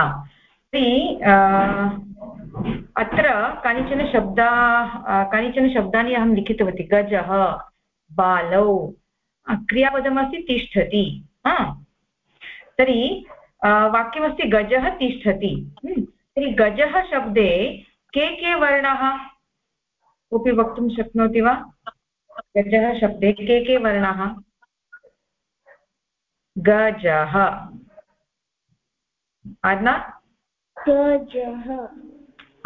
हा. तर्हि अत्र कानिचन शब्दा कानिचन शब्दानि अहं लिखितवती. गजः, बालौ क्रियापदमस्ति तिष्ठति. तर्हि वाक्यमस्ति गजः तिष्ठति. तर्हि गजः शब्दे के के वर्णाः कोऽपि वक्तुं शक्नोति वा? गजः शब्दे के के वर्णाः? गजः. आज्ञा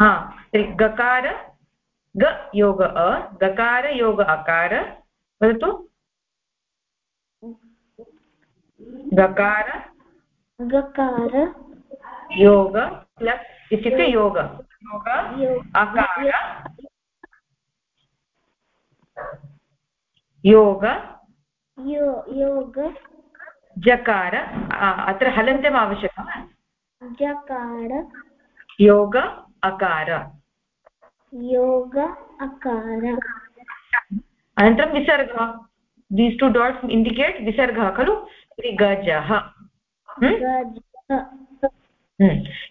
हा गकार ग योग अ गकार योग अकार वदतु गकार गकार। योग प्लस् इत्युक्ते योग योग अकार योग योग। जकार अत्र हलन्तम् आवश्यकम्। जकार योग अकार। योग अकार। अनन्तरं विसर्गः। दीस् टु डाट्स् इण्डिकेट् विसर्गः खलु? गजः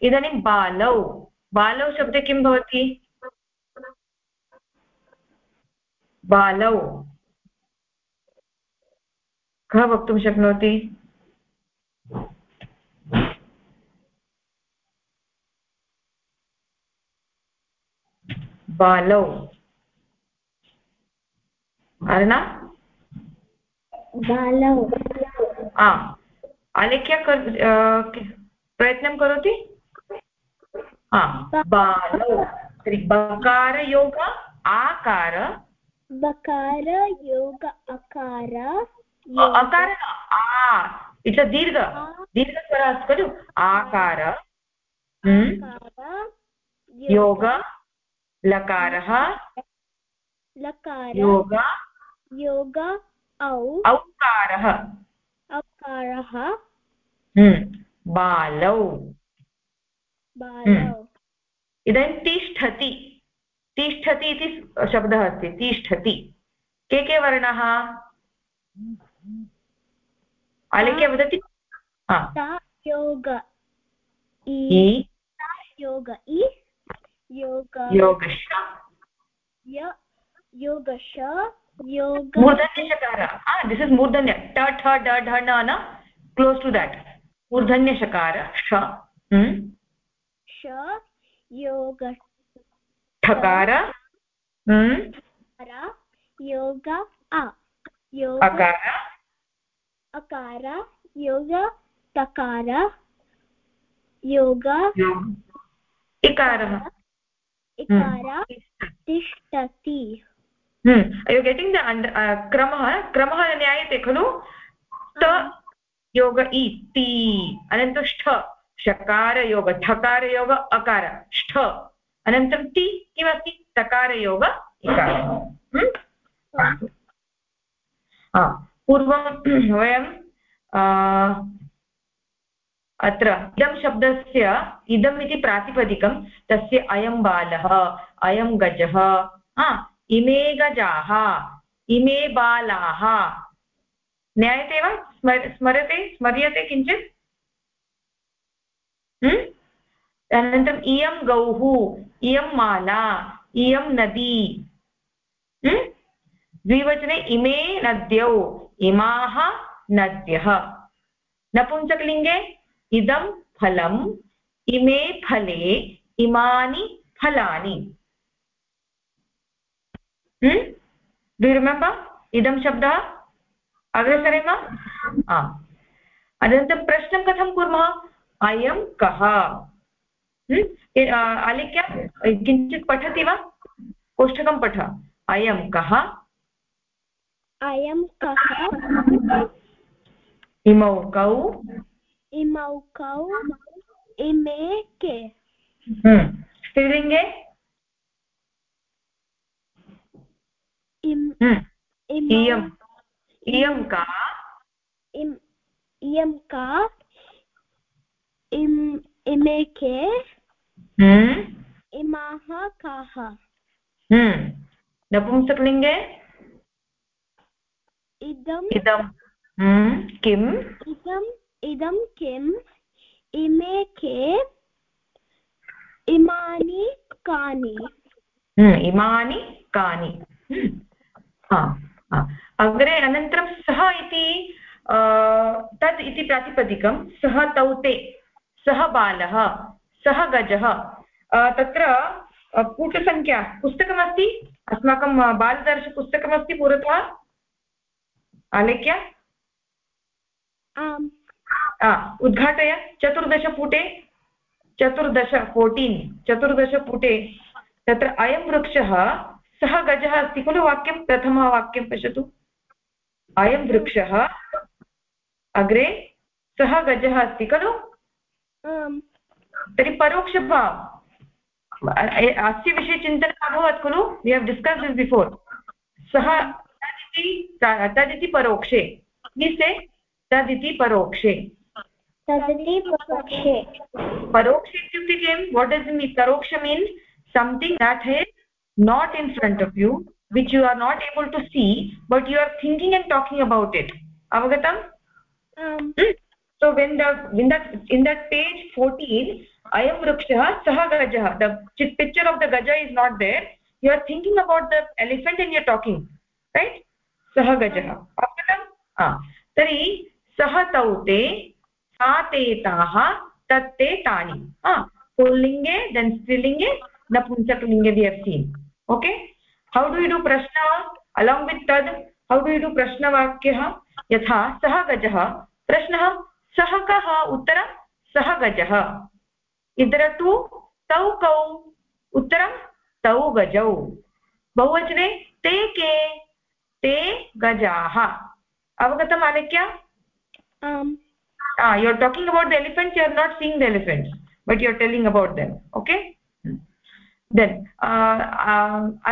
इदानीं बालौ। बालौ शब्दे किं भवति? बालौ। कः वक्तुं शक्नोति? बालौ। अर्णा? बालौ। आलेख्य प्रयत्नं करोति? बालौ। तर्हि बकारयोग आकार। बकार योग अकार अकार आ इट्स् अ दीर्घ दीर्घस्वरः अस्ति खलु आकार योग। लकारः लकार योग। योग औ औकारः। औकारः बालौ। बालौ। इदानीं तिष्ठति। तिष्ठति इति शब्दः अस्ति तिष्ठति। के के वर्णाः? आलेख्य वदति। योग। योग। इ योग योगश योगश योग मूर्धन्यशकार दिस् इस् मूर्धन्य। ट ठ ड ढ न न क्लोस् टु देट् मूर्धन्यशकार श श योग ठकार योग अकार। अकार योग तकार योग। इकारः। इकार तिष्ठति। यु गेटिङ्ग् द क्रमः क्रमः ज्ञायते खलु ट योग इति अनन्तरं ष्ठ शकारयोग ठकारयोग अकार ष्ठ अनन्तरं ति किमस्ति तकारयोग इकार पूर्वं वयं अत्र इदं शब्दस्य इदम् इति प्रातिपदिकं तस्य अयं बालः, अयं गजः इमे गजाः, इमे बालाः। ज्ञायते वा? स्मर, स्मरते? स्मर्यते किञ्चित्? अनन्तरम् इयं गौः, इयं माला, इयं नदी। द्विवचने इमे नद्यौ, इमाः नद्यः। नपुंसकलिङ्गे? इदं फलम् इमे फले इमानि फलानि। डु रिमेम्बर् इदं शब्दः? अग्रे सरेम आम्। अनन्तरं प्रश्नं कथं कुर्मः? अयं कः? आलिख्य किञ्चित् पठति वा? कोष्ठकं पठ। अयं कः? अयं कः? इमौ कौ। इमौ कौ इमे के स्त्रीलिङ्गे इयम्। इयं का? इयं का। इमे के इमाः काः नपुंसकलिङ्गे इदम्। इदं किम्? इदम्। इदं किम्? इमे के? इमानि कानि? हम्म, इमानि कानि। हम्म, अग्रे अनन्तरं सः इति तद् इति प्रातिपदिकं सः तौ ते सः बालः सः गजः। तत्र पुटसङ्ख्या पुस्तकमस्ति? अस्माकं बालदर्शपुस्तकमस्ति पुरतः आलेख्य? उद्घाटय चतुर्दशपुटे चतुर्दश फोर्टीन् चतुर्दशपुटे तत्र अयं वृक्षः सः गजः अस्ति खलु वाक्यं प्रथमः वाक्यं पश्यतु अयं वृक्षः अग्रे सः गजः अस्ति खलु तर्हि परोक्षभाव अस्य विषये चिन्तनम् अभवत् खलु we have discuss this before सः तदिति तदिति परोक्षे निसे तदिति परोक्षे तदिति परोक्षे परोक्षे इत्युक्ते किं वाट् इस् मी परोक्ष means something that is not in front of you which you are not able to see but you are thinking and talking about it avagatam um. so when the in that in that page 14 ayam vrukshah sah gajah the picture of the gaja is not there you are thinking about the elephant and you are talking right सः गजः अवगतं तर्हि सः तौ ते सा ते ताः तत्ते तानि पुल्लिङ्गे देन् स्त्रीलिङ्गे नपुंसकलिङ्गे we okay how do you do प्रश्न along with that how do you do प्रश्नवाक्यः यथा सः गजः प्रश्नः सः कः उत्तरं सः गजः इतर तु तौ कौ उत्तरं तौ गजौ बहुवचने ते के ते गजाः अवगतम् आलिख्य you are talking about the elephants you are not seeing the elephants but you are telling about them okay then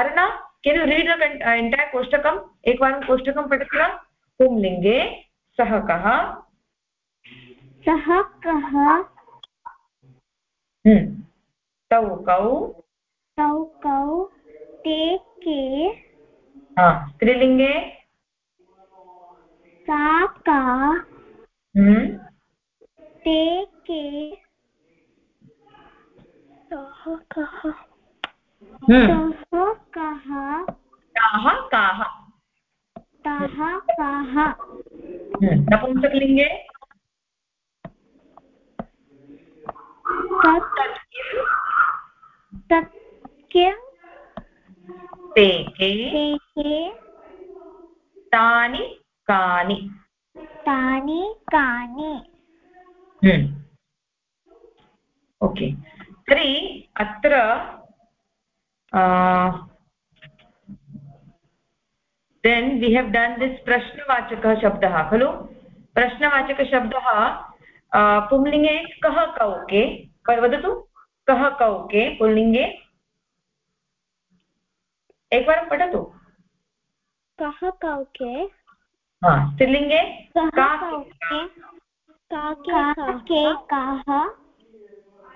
Aruna can you read the entire कोष्टकम् एकवारं कोष्टकं पठति वा पुंलिङ्गे सः कः सः कः। तौ कौ तौ कौ ते के स्त्रीलिङ्गे सा का हम्म। ते के सः कः। सः कः ताः काः ताः काः। नपुंसकलिङ्गे तत् किं ते के तानि कानि। तानि कानि। Okay hmm. तर्हि अत्र then we have done this प्रश्नवाचकः शब्दः खलु? प्रश्नवाचकशब्दः पुंलिङ्गे कः कौके? वदतु कः कौके पुल्लिङ्गे एकवारं पठतु। कः कौके? स्त्रीलिङ्गे? के काः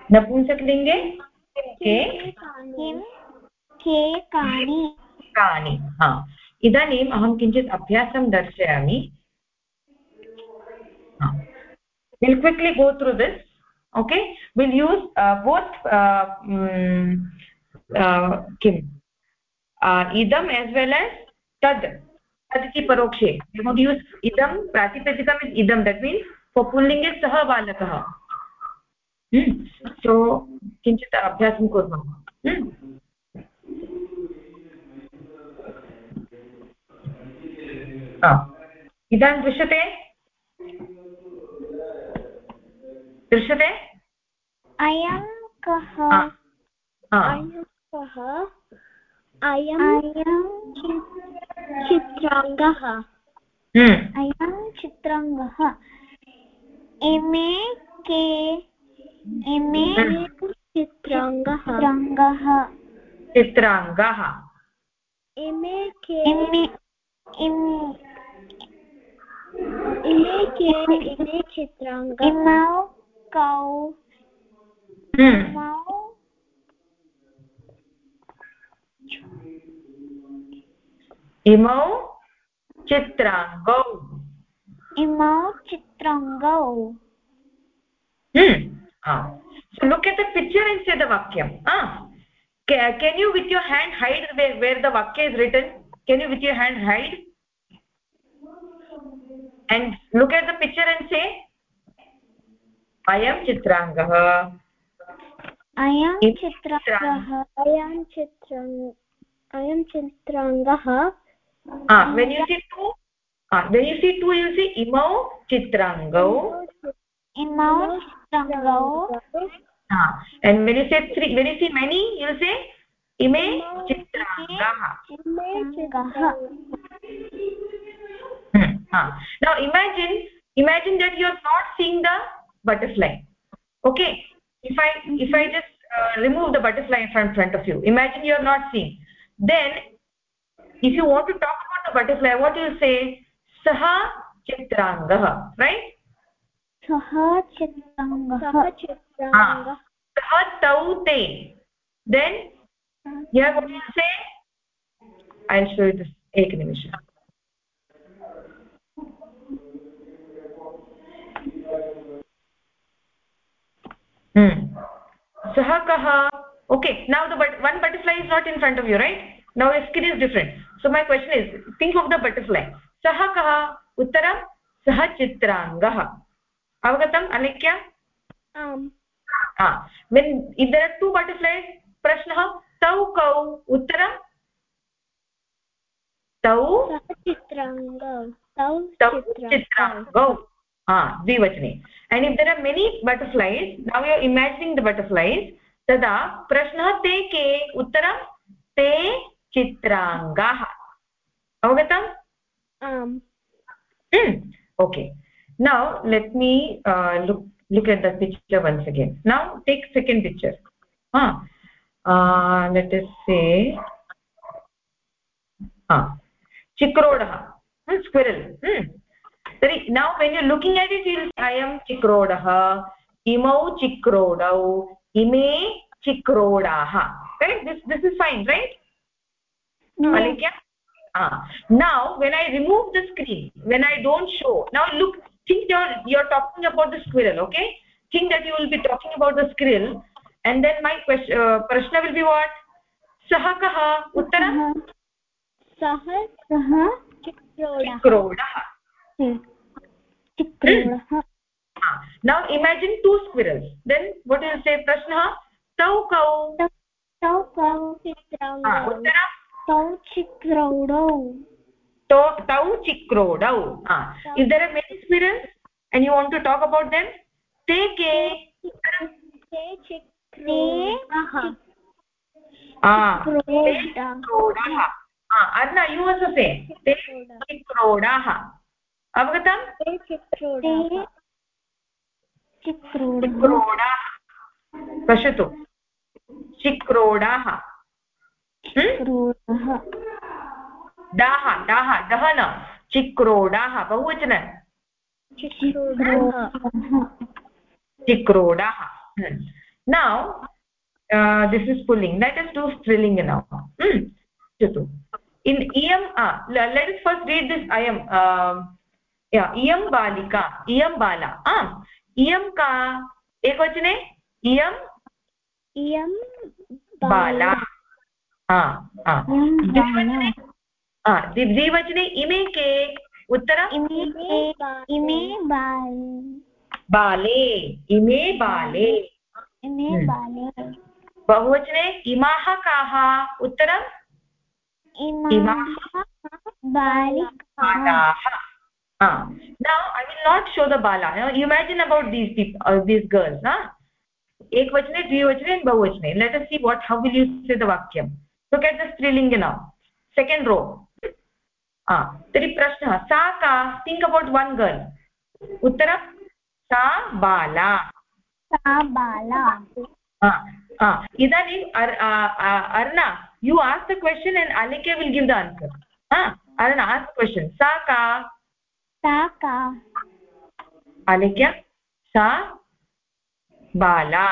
नपुंसकलिङ्गे के? के कानि? हाँ। अहं किञ्चित् अभ्यासं दर्शयामि। Will quickly go through this okay will use both किम्? इदम् एस् वेल् एस् तद्। तद् इति परोक्षे। यूस् इदं प्रातिपदिकम् इदं that means is sah balakah hmm so किञ्चित् अभ्यासं कुर्मः। इदानीं दृश्यते? दृश्यते? अयं कः कः अयं चित्राङ्गः। हम्म। अयं चित्राङ्गः। इमे के इमे चित्राङ्गः। चित्राङ्गः। इमे के इमे इमे के इमे चित्राङ्ग। इमौ कौ हम्म। इमौ इमौ चित्राङ्गौ। इमा चित्रङ्गौ look at the picture in say the can you you with your hand hide where the वाक्य is written can you with your hand hide and look at the picture in say अयं चित्राङ्गः अयं चित्राङ्गः अयं चित्रम् अयं चित्राङ्गः when when you see two you see imau chitrangau imau chitrangau ah and when you say three when you see many you say ime chitrangah. Hmm. ah. now imagine imagine that you are not seeing the butterfly. Okay if i if i just uh, remove the butterfly in front, front of you imagine you are not seeing. Then if you want to talk about the butterfly what do you say सः चित्राङ्गः right से I show इ एकनिमिष सः कः? Okay now the but one butterfly is not in front of you right now skin is different so my question is think of the butterfly सह कः? उत्तरं सः चित्राङ्गः। अवगतम् अनिक्या? मिन् इदर् तौ कौ? उत्तरं? तौ? And द्विवचने। And there are many butterflies now you imagine the butterflies तदा प्रश्न ते के? उत्तर ते चित्राङ्गाः। अवगत आम् hmm. okay now let me uh, look look at the picture once again now take second picture ah uh, let us say ah chikrodah hmm, squirrel hmm. तर्हि now when you're looking at it you'll i am chikrodah imau chikrodau ime chikrodaah right this this is fine right no. alikya ah now when i remove the screen when i don't show now look think you're you're talking about the squirrel okay think that you will be talking about the squirrel and then my question uh, prashna will be what sah kah uttaram sah sah chikrodah chikrodah now imagine two squirrels then what will you say prashna tau kau tau kau chitrangau uttaram tau chikrauडौ tau chikrodau ah if there are many squirrels and you want to talk about them te ke te chikrodah ah chikrodah ah arna you also say te chikrodah avagatam te chikrodah चिक्रोडाः पश्यतु चिक्रोडाः चिक्रोडः दाः दाः दः न चिक्रोडाः बहुवचन चिक्रोडाः now this is पुल्लिङ्ग् let us do स्त्रीलिङ्ग् now पश्यतु in इयं let us first read this अयं इयं बालिका इयं बाला आम् इयं का एकवचने इयम् इयं बाला द्विवचने इमे के उत्तर इमे बाले। इमे बाले। इमे बाले। बहुवचने इमाः काः उत्तरम् इमाः I will not show the Bala imagine about these people these एक वचने द्विवचने बहुवचने let us see what how will you say the वाक्यम लुक् एट् द स्त्रीलिङ्गिन सेकेण्ड् रो तर्हि प्रश्नः सा का थिङ्क् अबौट् वन् गर्ल् उत्तरं सा बाला सा बाला इदानीम् Arna you ask the question and अलिके will give the answer Arna ask the question सा का सा का अलिक्य सा बाला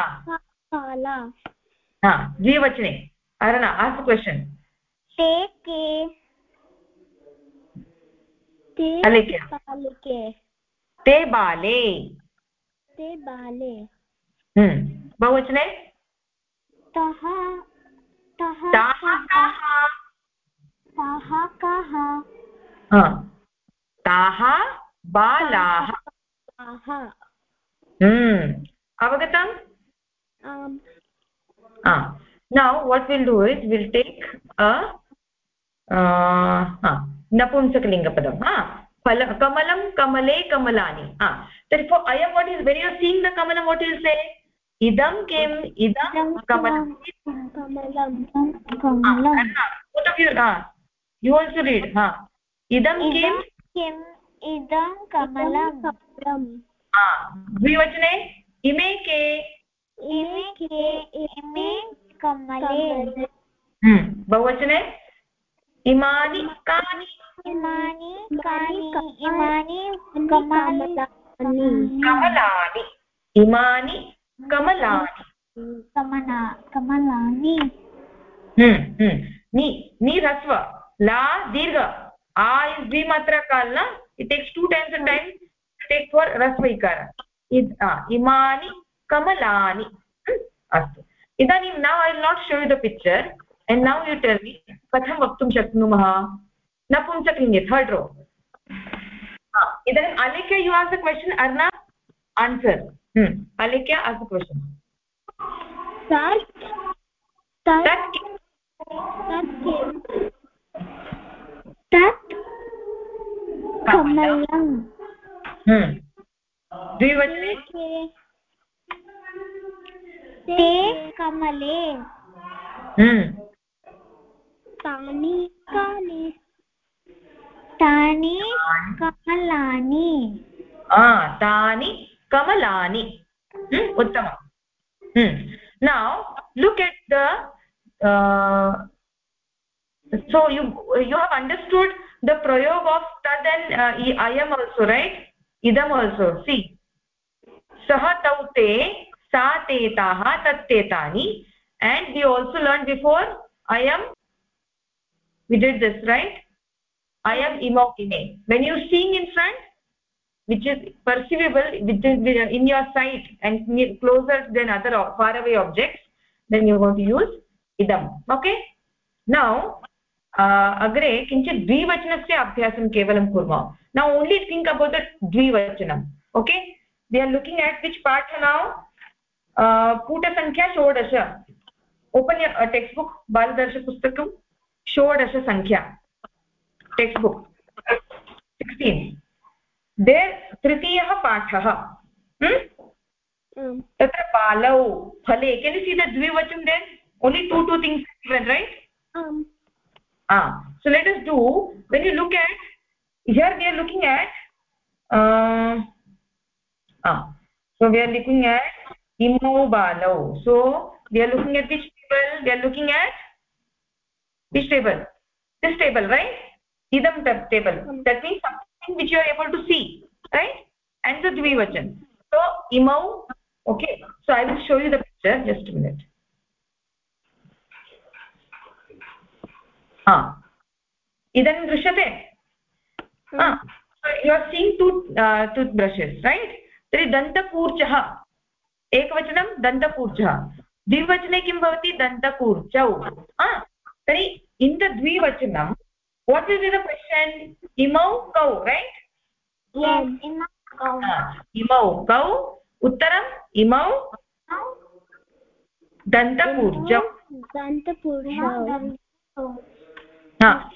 बाला द्विवचने अरना आस् क्वशन् ते के ते अलिख्य बालिके ते बाले ते बाले बहुवचने तः तः ताः काः ताः काः ताः बालाः अवगतम् now what we'll do is we'll take a uh, ah napunsak padam ah kamalam kamale kamalani ah therefore i am what is when you are seeing the kamalam what you will say idam kim idam kamalam kamalam kamalam both of you ah you also read ha idam kim किम् इदं कमलं ah द्विवचने इमे के इमे के इमे कमले। बहुवचने। इमानि कानि। इमानि कानि इमानि कमलानि। कमलानि। इमानि कमलानि। कमला कमलानि। नि नि ह्रस्व। ला दीर्घ। आ इस् द्विमात्रा काल न? It takes two times time take for ह्रस्व इकार। इमानि कमलानि। अस्तु। इदानीं now I will not show you the picture and now you tell me कथं वक्तुं शक्नुमः? नपुंसकलिङ्गे थर्ड् रो इदानीम् अलिख्य यु आस् द क्वशन् अर्ना आन्सर् अलिख्य आस् द क्वशन् द्विवचने ते कमले तानि कानि तानि कमलानि तानि कमलानि उत्तमम् now look at the so you you have understood the prayog of tad and uh, i am also right idam also see sah tau te सातेताः तत्तेतानि. And we also learn before अयम् we did this right I am इमो इमे when you seeing in front which is perceivable with in your sight and closer than other far away objects then you won't use इदम okay now अग्रे किञ्चित् से अभ्यास केवल कूम now only think about the okay we are looking at which पाठ now कूटसङ्ख्या षोडश. Open text book बालदर्शपुस्तकं षोडशसङ्ख्या टेक्स्ट् बुक् सिक्स्टीन् दे तृतीयः पाठः. तत्र बालौ फले केन् सी द द्विवचन then only two two things right ah so let us do when you look at here we are looking at uh, ah so we are looking at imau balau so we are looking at which table we are looking at which table this table right idam table that means something which you are able to see right and the dvivachan so imau okay so i will show you the picture just a minute हा इदानीं दृश्यते you are seeing two tooth brushes right तर्हि दन्तकूर्चः एकवचनं दन्तकूर्जः। द्विवचने किं भवति? दन्तकूर्जौ। तर्हि इन् द द्विवचनं what is is a question इमौ कौ। रैट् इमौ कौ उत्तरम् इमौ दन्तकूर्जौ। दन्तपूर्जौ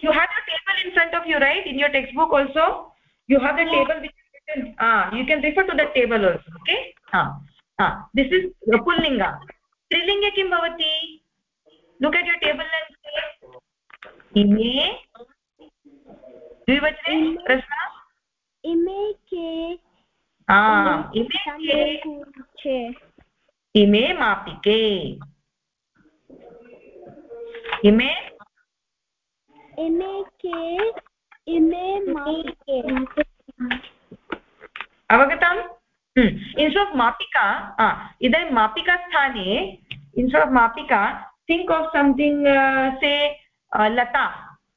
you have a table in front of you right in your text book also you have a table which you can refer to the table also okay हा this is पुल्लिङ्ग त्रिलिङ्गे किं भवति? लुक् एट् टेबल् इमे के इमे मापिके। इमे अवगतम्? इन्स्ट् आफ् मापिका इदानीं मापिका स्थाने इन्स्ट् आफ् मापिका think of something say Lata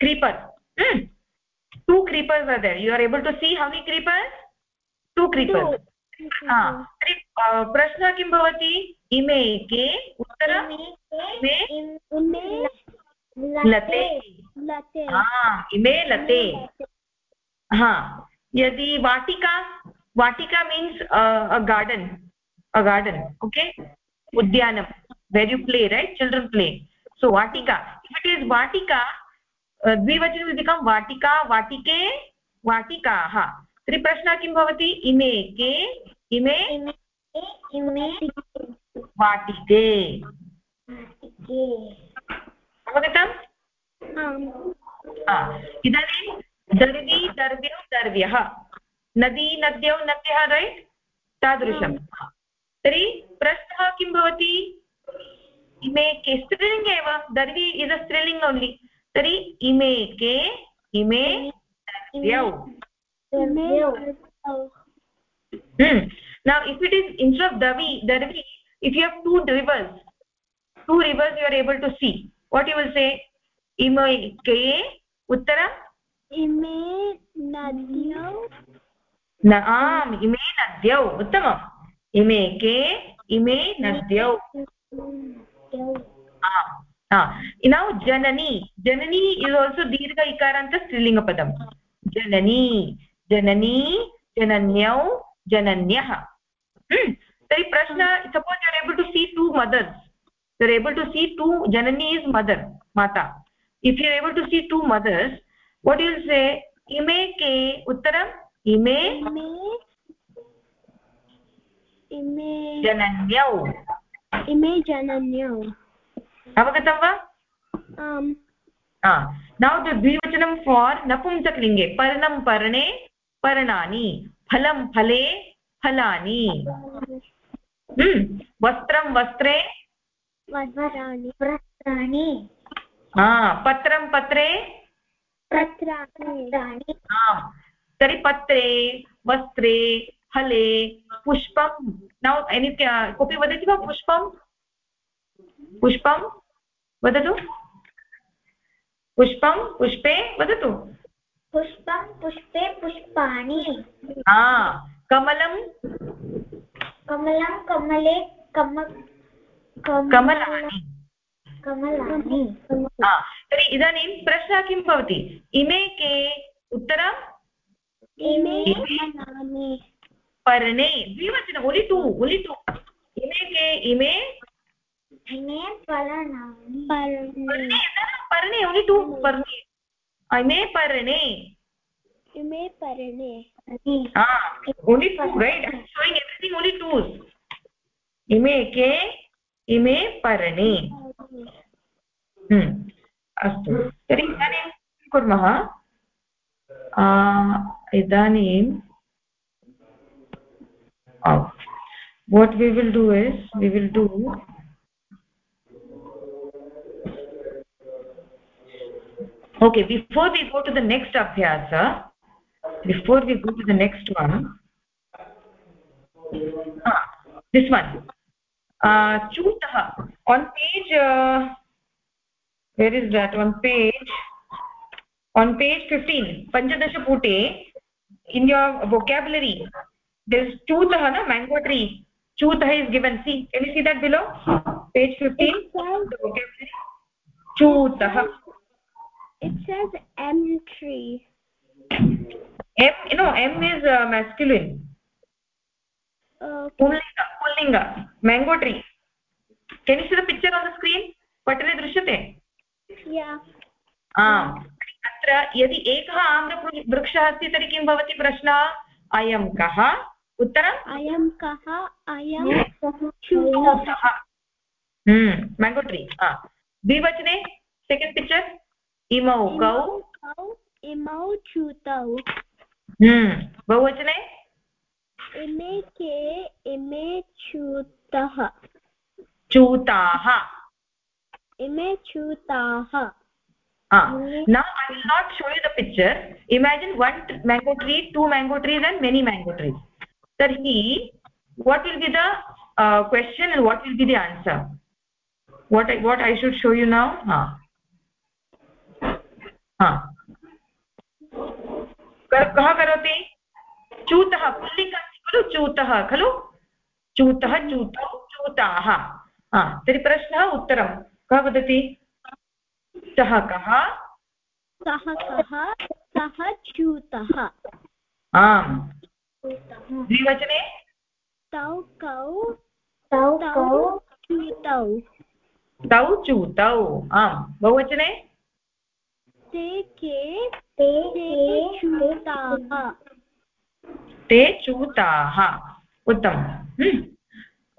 creeper two creepers are there you are able to see how many creepers two creepers तर्हि प्रश्नः किं भवति? इमे के उत्तरम् इमे लते. इमे लते. हा यदि वाटिका वाटिका means a garden a garden okay उद्यानं where you play right children play so Vatika if it is वाटिका द्विवचनं विल् बिकम् वाटिका वाटिके वाटिकाः तर्हि प्रश्नः किं भवति इमे के इमे इमे वाटिके अवगतम् इदानीं दर्वी दर्व्यौ दर्व्यः नदी नद्यौ नद्यः रैट् तादृशं तर्हि प्रश्नः किं भवति इमे के स्त्रीलिङ्ग् एव दर्वी इस् अ स्त्रीलिङ्ग् ओन्लि तर्हि इमे के इमे द्यौ now if it is instead of davi darvi if you have two rivers two rivers you are able to see what you will say ime ke uttara ime nadyau न आम् इमे नद्यौ। उत्तमम्। इमे के? इमे नद्यौ। नौ जननी। जननी इस् आल्सो दीर्घ इकारान्त स्त्रीलिङ्गपदं जननी जननी, जनन्यौ, जनन्यः। तर्हि प्रश्न suppose you're able to see two mothers you're able to see two Janani is mother माता। If you able to see two mothers what you'll say इमे के, उत्तरम् इमे इमे जनन्यौ इमे जनन्यौ अवगतं वा आम् नौ द द्विवचनं फार् नपुंसकलिङ्गे पर्णं पर्णे पर्णानि फलं फले फलानि वस्त्रं वस्त्रे वस्त्राणि पत्रं पत्रे पत्राणि तर्हि पत्रे वस्त्रे फले पुष्पं नौ एनि कोऽपि वदति वा पुष्पं? पुष्पं? वदतु। पुष्पं पुष्पे वदतु। पुष्पं पुष्पे पुष्पाणि। कमलं। कमलं कमले कम कमलानि। कमलानि। तर्हि इदानीं प्रश्नः किं भवति? इमे के उत्तरम् इमे पर्णे द्विवचनम् ओलि टु ओलि टु इमे के इमे पर्णे ओलि टु पर्णे इमे पर्णे इमे पर्णे only two right showing everything only twos इमे के इमे पर्णे अस्तु तर्हि इदानीं कुर्मः idanim what we will do is we will do okay before we go to the next abhyasa before we go to the next one ah, this one. uh chutah on page uh, where is that? On page on page 15 panchadash pute in your vocabulary there is chutah na mango tree chutah is given see can you see that below page 15 the vocabulary chutah it says m tree m you know m is uh, masculine okay. pullinga pullinga mango tree can you see the picture on the screen पटले दृश्यते अत्र यदि एकः आम्रवृक्षः अस्ति तर्हि किं भवति प्रश्नः? अयं कः? उत्तरम्? अयं कः? अयं मेङ्गो ट्री द्विवचने सेकेण्ड् पिक्चर् इमौ कौ। इमौ च्यूतौ बहुवचने? इमे के इमे च्यूतः चूताः। इमे च्यूताः ah now i will not show you the picture imagine one mango tree two mango trees and many mango trees tarhi what will be the uh, question and what will be the answer what I, what i should show you now ha ha कः करोति चूतः पुल्लिङ्ग खलु चूतः खलु चूतः चूतौ चूताः तर्हि प्रश्नः उत्तरं कः वदति सः कः? सः कः? सः च्यूतः आम्। द्विवचने? तौ कौ। तौ कौ। च्यूतौ तौ चूतौ। आम्। बहुवचने? ते के? ते च्यूताः ते चूताः। उत्तमम्।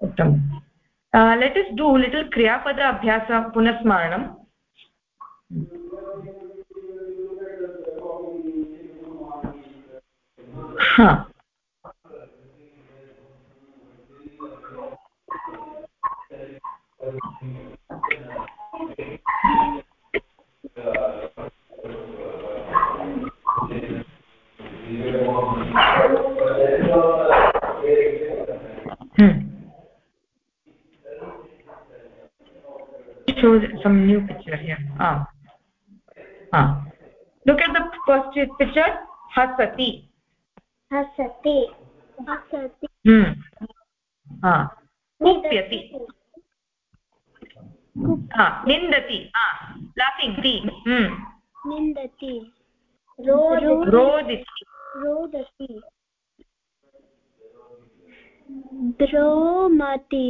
उत्तमं लेट् इस् डू लिटिल् क्रियापद अभ्यास पुनः huh. Hmm. Show some new picture here. Ah. Ah look at the first picture hasati हसति हसति hmm ah kupyati ah nindati ah laughing ti hmm निन्दति roditi रोदति द्रोमति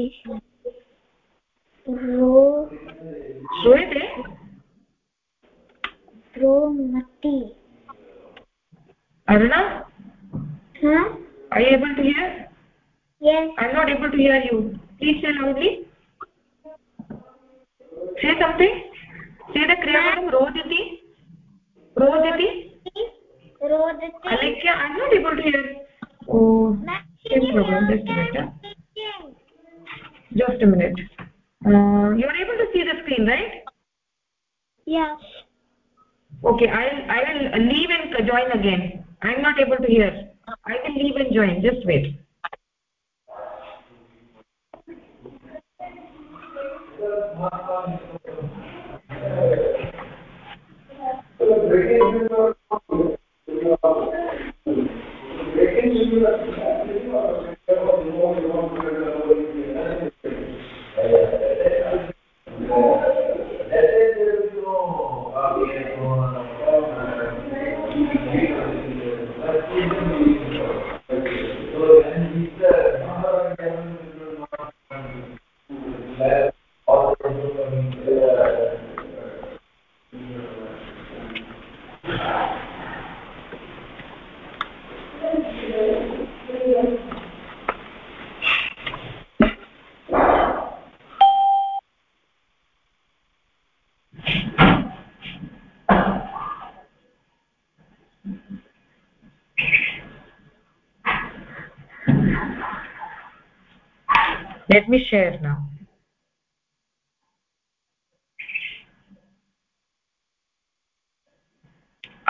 let me share now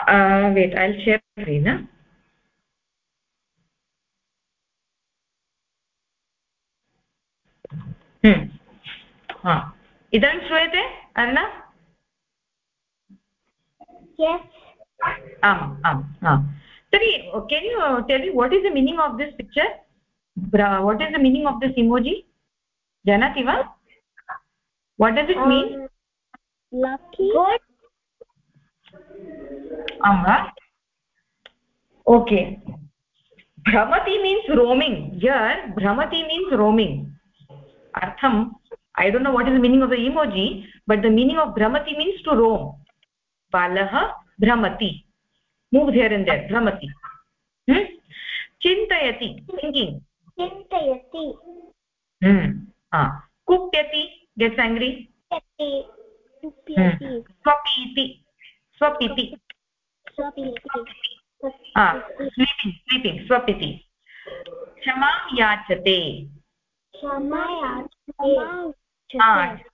uh, wait i'll share screen huh? hmm ha इदानीं श्रूयते Arun yes आम् आम् आम् तर्हि can you tell you what is the meaning of this picture What is the meaning of this emoji जानाति वा what does it mean lucky. आं वा ओके भ्रमति मीन्स् रोमिङ्ग् यर् भ्रमति मीन्स् रोमिङ्ग् अर्थम् I don't know what is the meaning of the emoji but the meaning of भ्रमति means to roam बालः भ्रमति मूव् धेर् इन् देर् भ्रमति चिन्तयति थिङ्किङ्ग् चिन्तयति कुप्यति गेट्स् एङ्ग्रि कुप्यति स्वपीति स्वपिति स्लीपिङ्ग् स्लीपिङ्ग् स्वपिति क्षमां याचते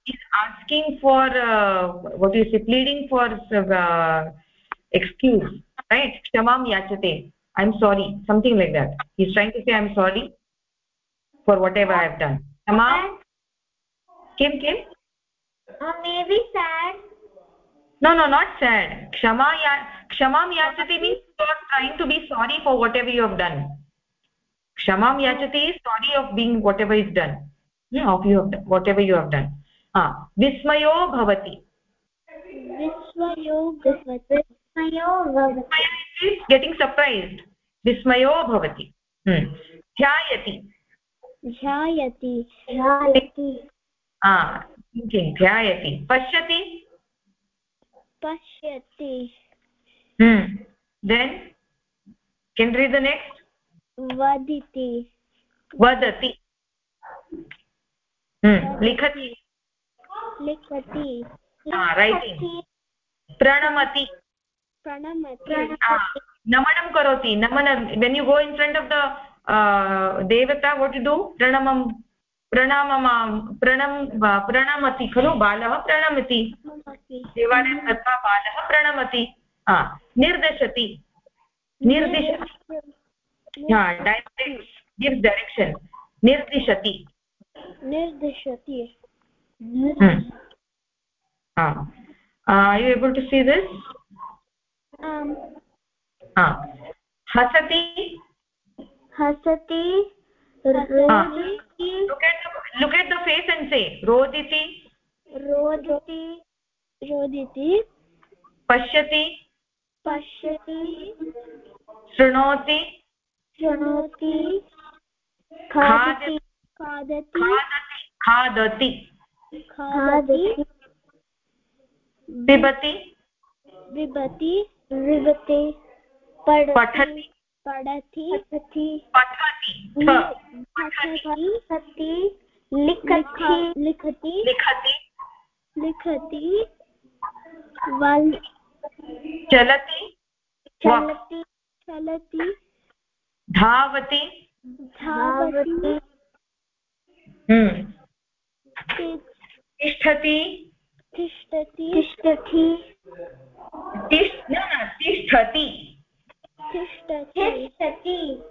is asking for uh, what you say pleading for uh, excuse right kshamam yachate i'm sorry something like that he's trying to say i'm sorry For whatever i have done kshamam kim kim uh, maybe sad no no not sad kshama ya kshamam yachate means you are trying to be sorry for whatever you have done shamam yachati is sorry of being whatever is done yeah, of you have done, whatever you have done ha vismayo bhavati vismayo bhavati vismayo bhavati getting surprised vismayo bhavati hmm dhyayati ध्यायति। ध्यायति। pashyati पश्यति? can read the next? hmm writing प्रणमति। प्रणमति। नमनं करोति। नमनं when you go in front of देवता what do प्रणमं प्रणाममां प्रणम प्रणमति खलु बालः प्रणमति देवालयं गत्वा बालः प्रणमति निर्दशति निर्दिशति गिव्स् डैरेक्षन् निर्दिशति निर्दिशति able to see this? um ah hasati roditi look at the, look at the face and say roditi roditi roditi pashyati pashyati शृणोति शृणोति खादति खादति खादति खादति पिबति पिबति पिबति पठति पठति पठति। पठति। पठति। लिखति। लिखति। लिखति। लिखति। वल् चलति। चलति। चलति। धावति। धावति। तिष्ठति। तिष्ठति। तिष्ठति। न न तिष्ठति। तिष्ठति।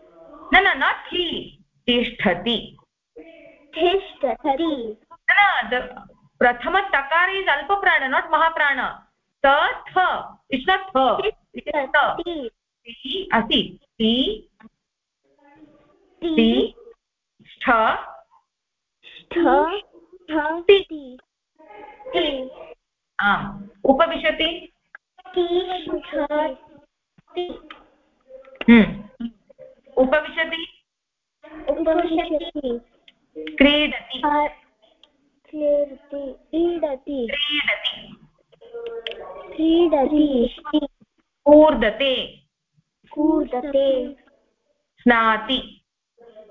न न नाट् हि तिष्ठति। तिष्ठति। न प्रथम तकार इस् अल्पप्राण नाट् महाप्राण। त थ नाट् थ अस्ति ति। ति। आम् उपविशति। उपविशति। उपविशति। क्रीडति। क्रीडति। क्रीडति। क्रीडति। क्रीडति। कूर्दते कूर्दते स्नाति।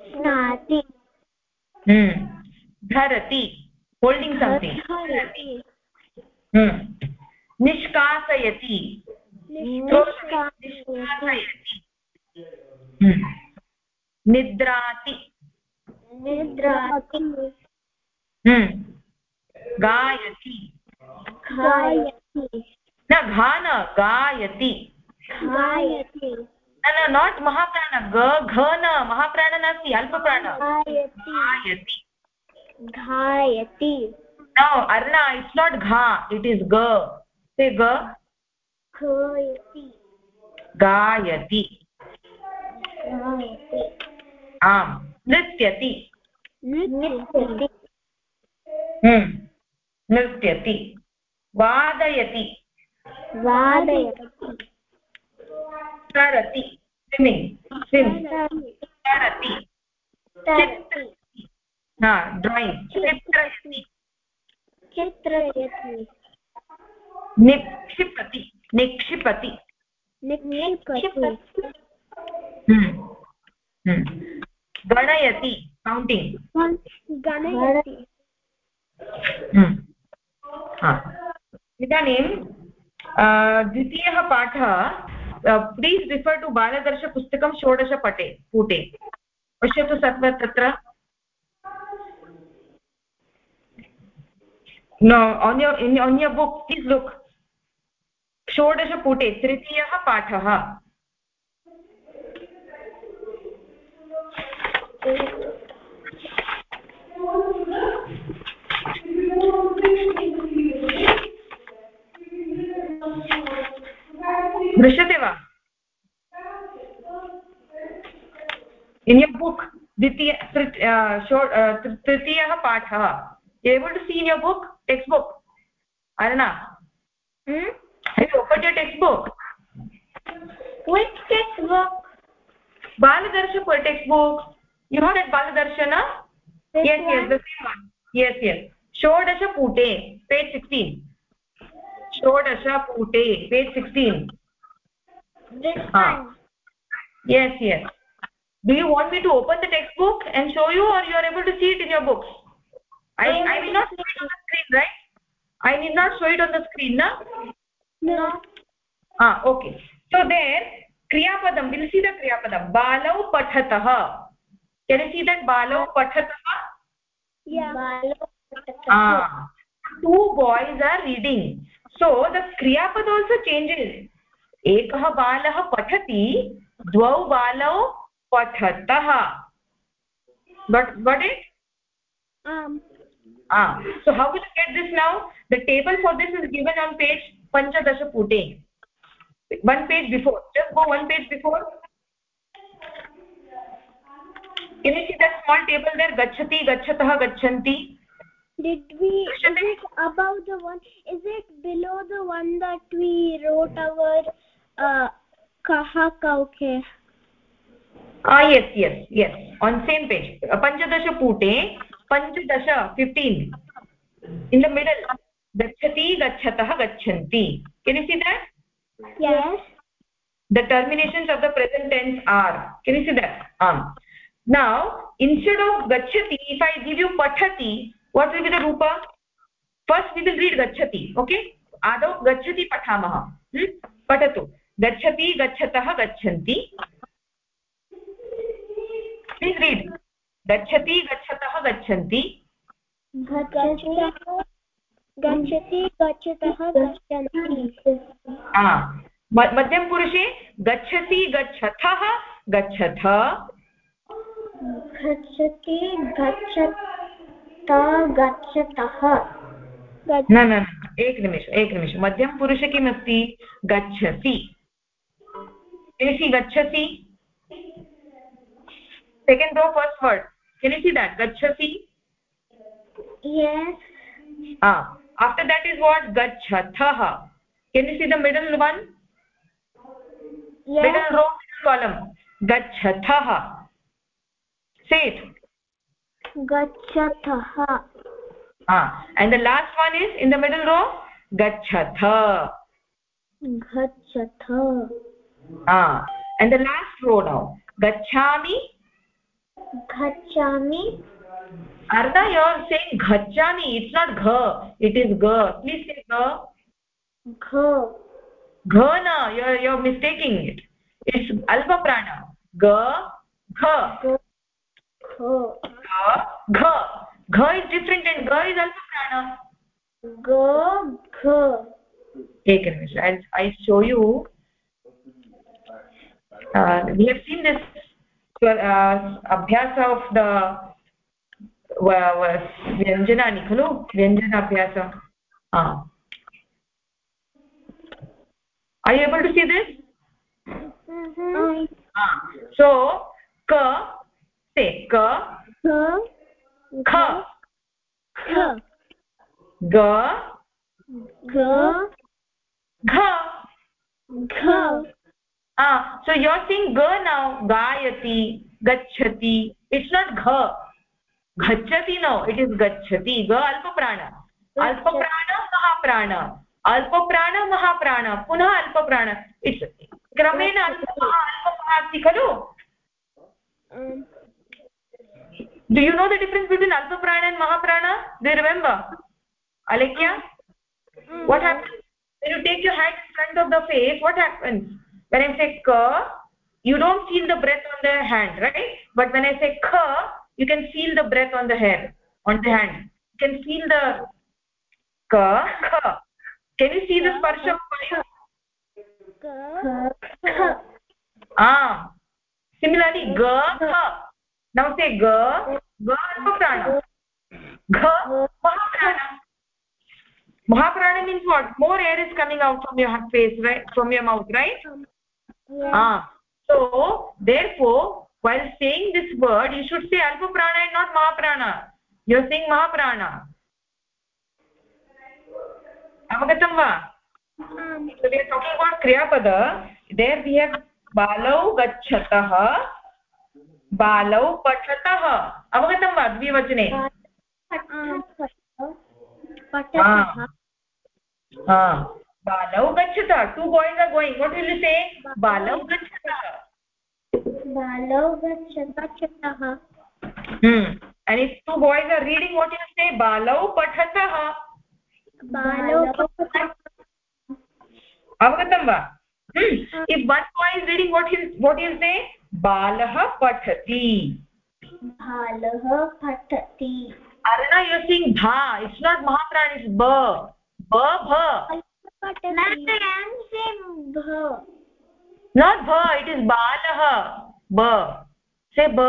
स्नाति। धरति। होल्डिङ्ग् सम्थिङ्ग् निष्कासयति। निष्कासयति। निद्राति। निद्राति। गायति। गायति। न घान गायति। गायति। न न नाट् महाप्राण। ग घ न महाप्राण नास्ति अल्पप्राण। गायति। गायति। गायति no arna it's not gha it is ga say ga गायति आम् नृत्यति। नृत्यति। नृत्यति। वादयति। वादयति। तरति स्विमिङ्ग् स्विम्। तरति तरति हा ड्रायिङ्ग् चित्रयति। चित्रयति। निक्षिपति। निक्षिपति। निक्षिपति। गणयति कौण्टिङ्ग् गणयति। इदानीं द्वितीयः पाठः प्लीस् रिफर् टु बालदर्शपुस्तकं षोडशपटे पुटे। पश्यतु सर्व तत्र no on your in on your book please look. षोडशपुटे तृतीयः पाठः। दृश्यते वा in your book द्वितीय तृतीयः पाठः able to see in your book text book hmm? have you opened your textbook which textbook baladarsha textbook you have that baladarshana this yes one? yes the same one yes yes shodasha pute page 16 shodasha pute page 16 this ah. one yes yes do you want me to open the textbook and show you or you are able to see it in your books i i will not show it on the screen right i need not show it on the screen na no ah okay so there kriyapadam we'll see the kriyapadam balau pathatah can you see that balau pathatah yeah ah two boys are reading so the kriyapad also changes एकः बालः पठति द्वौ बालौ पठतः but got it um ah so how will you get this now the table for this is given on page panchadasha pute one page before just go one page before can you see that small table there gachati gachatah gachanti did we is it above the one is it below the one that we wrote our uh kaha kauke ah yes yes yes on same page panchadasha pute panchadasha 15 in the middle gachati gachatah gachanti can you see that yes the terminations of the present tense are can you see that um now instead of gachati if i give you pathati what will be the rupa first we will read gachati okay adau gachati pathamah hmm? patatu gachati gachatah gachanti please read gachati gachatah gachanti गच्छति गच्छतः गच्छन्ति हा मध्यमपुरुषे गच्छति गच्छथः गच्छथ गच्छति गच्छता गच्छतः। न न न एकनिमिषम् एकनिमिषं मध्यं पुरुष किमस्ति? गच्छसि। किलिसि गच्छसि? सेकेण्ड् रो फस्ट् वर्ड् किलिसि that गच्छसि? After the middle one middle row middle गच्छथः say it gachatah ah and the last one is in the middle row gachatha gachatha ah and the last row now gachami gachami arda you are saying gachami it's not gha it is ga please say ga gha gha na you are you are mistaking it it's alpa prana ga gha gha ga gha gha is different and ga is alpa prana ga gha take a minute i'll i show you uh, we have seen this uh, abhyasa of the व्यञ्जनानि खलु व्यञ्जनाभ्यास are you able to see this mm -hmm. ah so ka ka kha kha ga ga gha gha ah so you're saying ga now gayati gachati it's not gha गच्छति no it is गच्छति ग अल्पप्राण अल्पप्राण महाप्राण अल्पप्राण महाप्राण पुनः अल्पप्राण it's क्रमेण अल्पः अल्पः अस्ति खलु? Do you know the difference between alpaprana and mahaprana do you remember? Alekya? What happens when you take your hand in front of the face? What happens? When i say ka you don't feel the breath on the hand right? But when i say kha you can feel the breath on the hair on the hand. You can feel the ka. Kha can you see the sparsha ka. Ah. Similarly ga kha now say ga ga alpa prana gha mahaprana mahaprana means what more air is coming out from your face right from your mouth right yeah. ah so therefore while saying this word you should say alpa prana and not mahaprana you are saying mahaprana avagatam va so we are talking about kriyapada there we have balau gachatah बालौ पठतः अवगतं वा द्विवचने बालौ गच्छतः two boys are going what will say बालौ गच्छतः बालौ गच्छतः and if two boys are reading what you say balau pathatah balau avagatam va if one boy is reading what he what you say बालः पठति। बालः पठति। Aruna you sing भा it's not महाप्राणि ब। ब भ। Not भ। इट् इस् बालः। ब। से ब।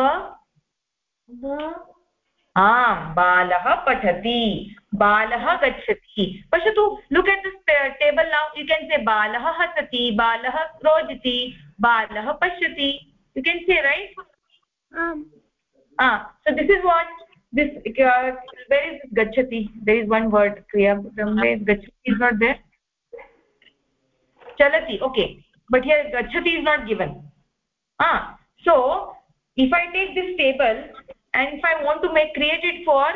आम् बालः पठति। बालः गच्छति। पश्यतु look at table now you can say बालः हसति बालः रोदिति बालः पश्यति। you can say right? Um. Ah so this is what this uh, where is this gachati there is one word kriya from gachati is not there? Chalati okay. But here gachati is not given. Ah so if i take this table and if i want to make create it for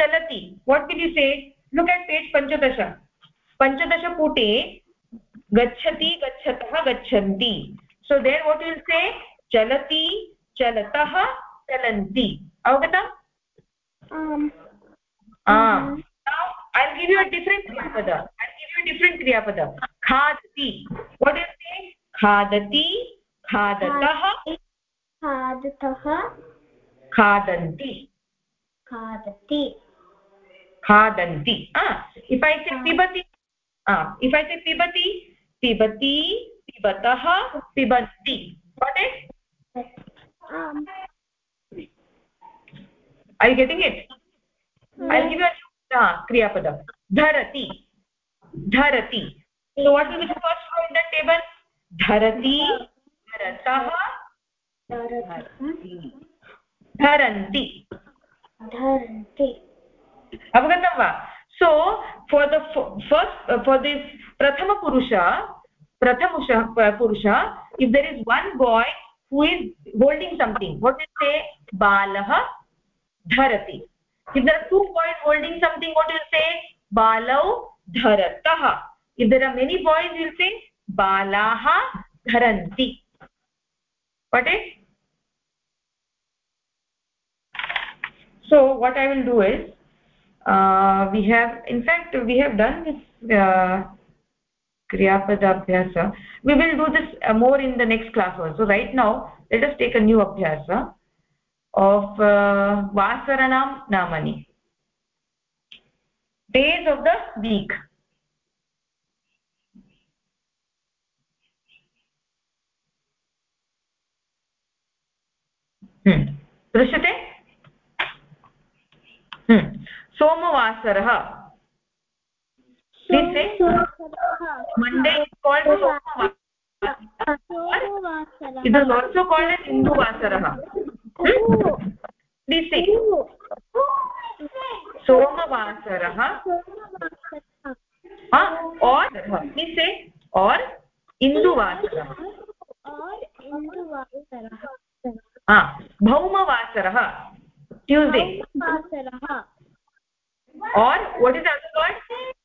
chalati what will you say? Look at page panchadasha. Panchadasha pute gachati gachatah gachanti. So there what you will say? चलती चलतः चलन्ति। अवगतम्? I'll give you a different क्रियापद I'll give you different क्रियापद खादति what is खादति खादतः खादतः खादन्ति खादति खादन्ति पिबति इपैसे पिबति पिबति पिबतः पिबन्ति से पिबति पिबति पिबतः पिबन्ति what is I getting it I give क्रियापदं धरति धरति so what will be the first row in the table? Dharati. Dharatah धरन्ति धरन्ति अवगतं वा so for the first for this प्रथमपुरुष प्रथमुष पुरुष if there is one boy who is holding something what is say बालः धरति if there two boys holding something what is say बालौ धरतः if there are many boys will say बालाः धरन्ति what is so what i will do is uh, we have in fact we have done this uh, kriyapada abhyasa we will do this uh, more in the next class also right now let us take a new abhyasa of uh, vasaranam namani days of the week दृश्यते सोमवासरः it is also called as इन्दुवासरः सोमवासरः और से और भौमवासरः Tuesday और is other word or other word is mangalavasarah or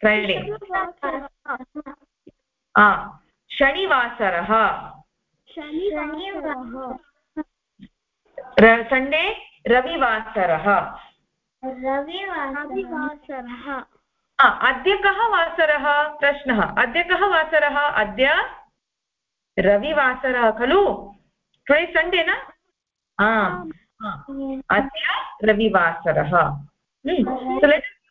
Friday शनिवासरः। Sunday रविवासरः। रविवासरः। अद्य कः वासरः? प्रश्नः। अद्य कः वासरः? अद्य रविवासरः खलु? टुडे सण्डे न? अद्य रविवासरः।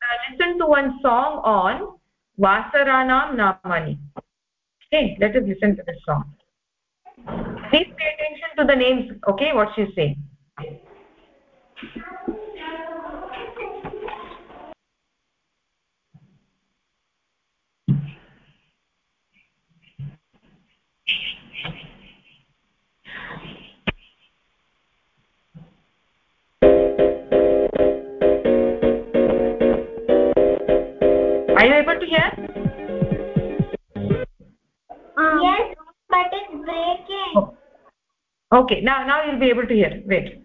Uh, listen to one song on vasaranam namani okay let us listen to this song. Please pay attention to the names okay what she is saying okay now now you'll be able to hear. Wait.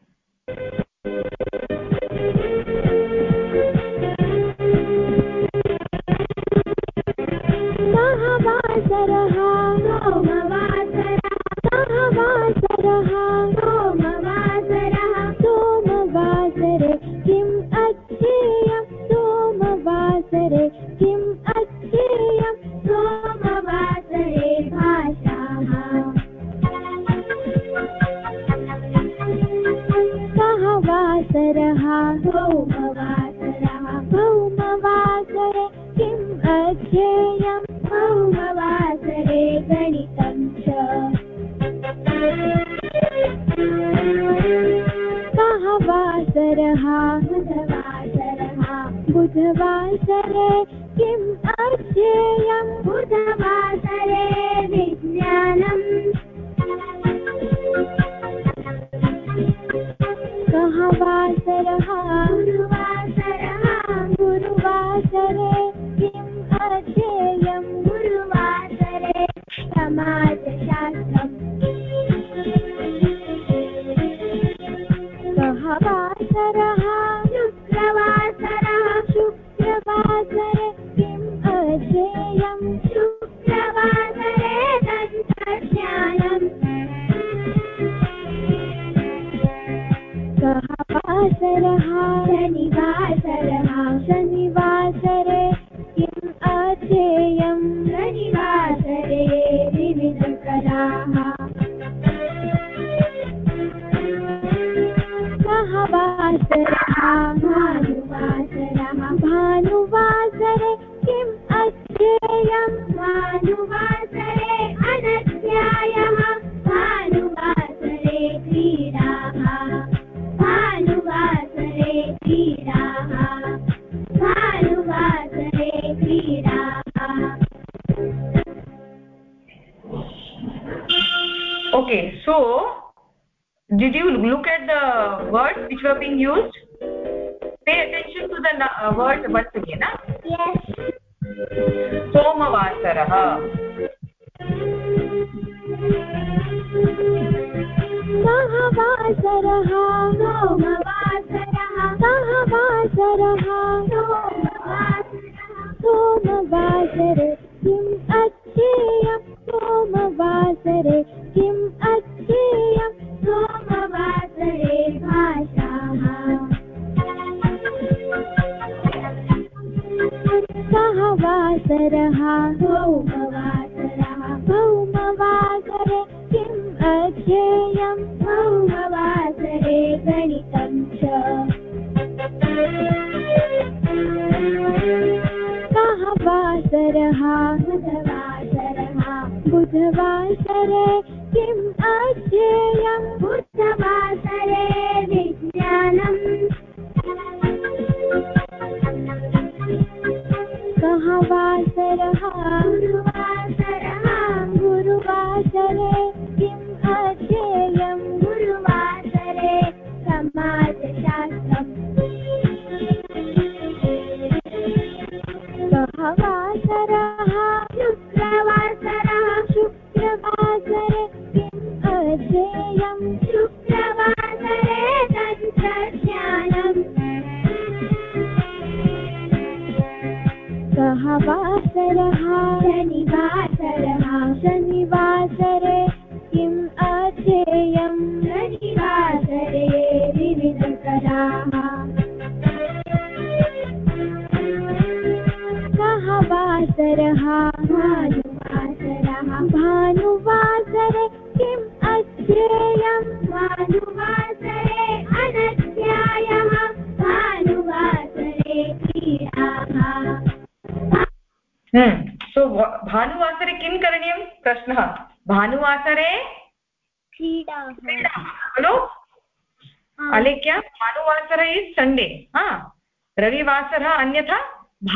being used.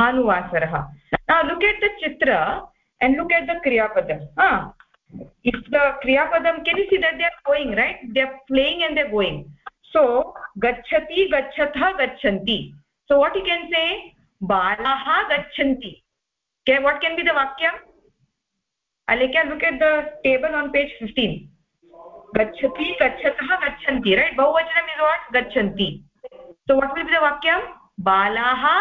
भानुवासरः look at the चित्र the kriyapadam ah if the kriyapadam can you see that they are going right they are playing and they are going so gachati gachatha gachanti so what you can say balaha gachanti okay what can be the vakya alekya look at the table on page 15 gachati gachatah gachanti right bahuvachanam is what gachanti so what will be the vakya balaha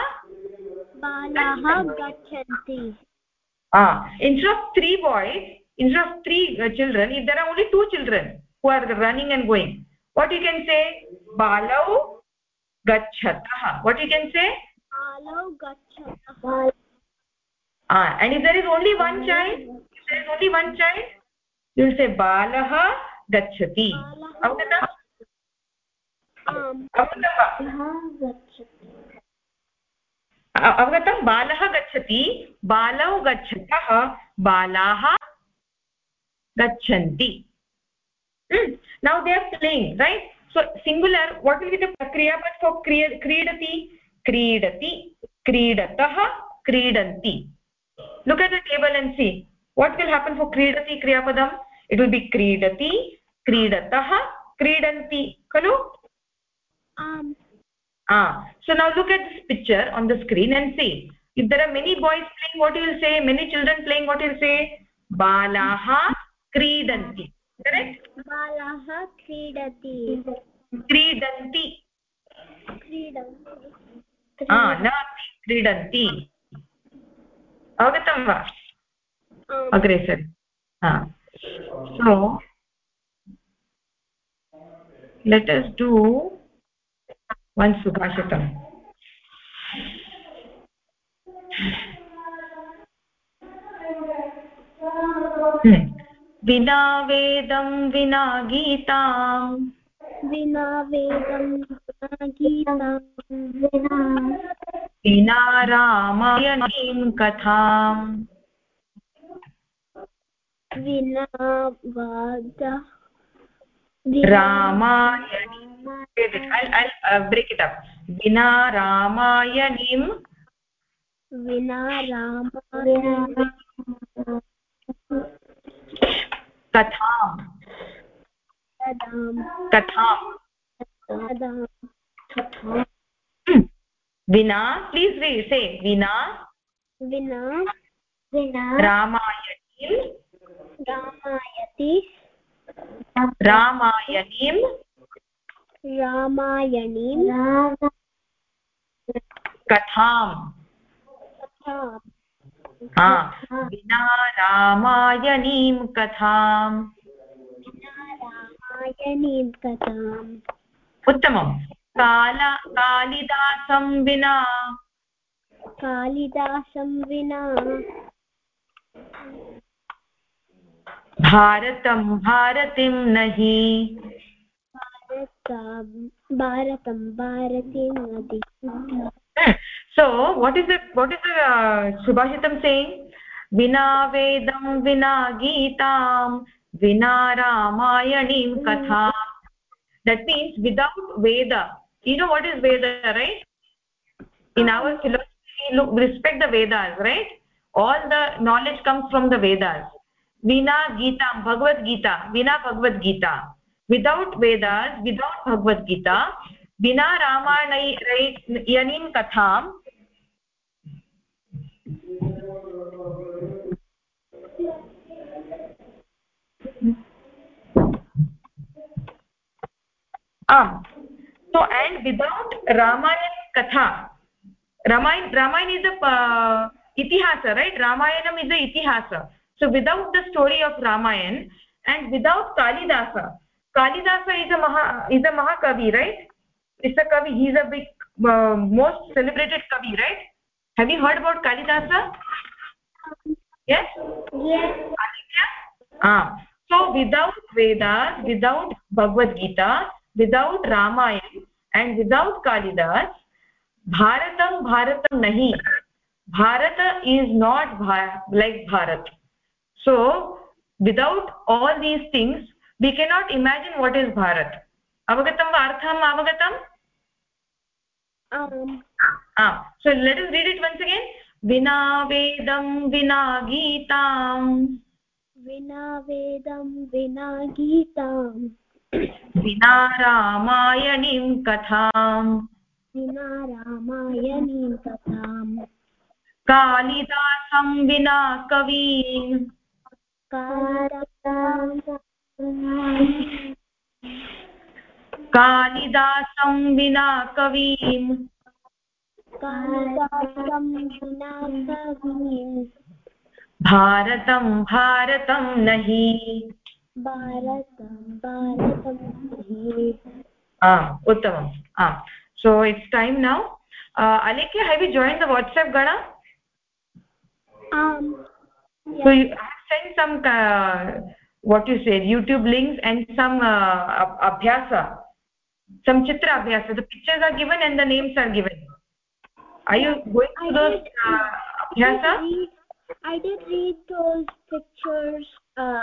gachanti ah instead of three boys instead of three uh, children if there are only two children who are running and going what you can say balau gachatah what you can say balau gachatah ah and if there is only one child if there is only one child you will say balah gachati avagatam avagatam अवगतं, बालः गच्छति, बालौ गच्छतः बालाः गच्छन्ति। Now they are playing right so singular what be the प्रक्रिया? But for क्रीडति क्रीडति, क्रीडतः क्रीडन्ति। Look at the table and see what will happen for क्रीडति क्रियापदम् इट् विल् बि क्रीडति, क्रीडतः क्रीडन्ति, खलु? Ah so now look at this picture on the screen and see. If there are many boys playing what you will say? Many children playing what you will say? Balaha kridanti correct? Balaha kridati kridanti kridanti ah nati kridanti avagatam va? Agre sir. Ha so let us do one सुभाषितम्। विना वेदं विना गीताम्। विना वेदं विना गीताम्। विना विना रामायणीं कथाम्। विना वाद। रामायणी I'll, I'll uh, break it up vina ramayanim vina ramayanim katham katham katham vina please read say vina vina vina ramayanim ramayati रामायणीं रामायणीं कथाम्। विना रामायणीं कथाम्। रामायणीं कथाम्। उत्तमं काल कालिदासं विना। कालिदासं विना। भारतं भारतीं नहि। Bharatam bharatim nadi so what is the what is the uh, subhashitam saying vina vedam vina geetam vina ramayanim katha that means without veda you know what is veda right in our philosophy look respect the vedas right all the knowledge comes from the vedas vina geeta bhagavad gita vina bhagavad gita without Vedas without Bhagavad Gita विना रामायणीं कथाम् आम् so and without Ramayana कथा Ramayana Ramayana is इतिहास right रामायणम् is a इतिहास so without the story of Ramayana and without Kalidasa kalidasa is a maha is a mahakavi right it's a kavi he's a big uh, most celebrated kavi right have you heard about kalidasa yes yes ah so without vedas without bhagavad gita without ramayan and without kalidas bharatam bharatam nahi bharata is not bha like bharat so without all these things we can not imagine what is Bharat अवगतं वा अर्थम् अवगतम् so let us read it once again विना वेदं विना गीताम् विना विना गीताम् कालिदासं विना कालिदासं विना कवीम् कालिदासं विना कवीम् भारतं भारतं नहि। भारतं भारतं नहि। उत्तमम् आम्। So it's time now अलेके have you join the WhatsApp गण? आम्। So you have send some what you said youtube links and some uh, abhyasa. Some chitra abhyasa. The pictures are given and the names are given. Are you going to those uh, abhyasa? I did read those pictures uh,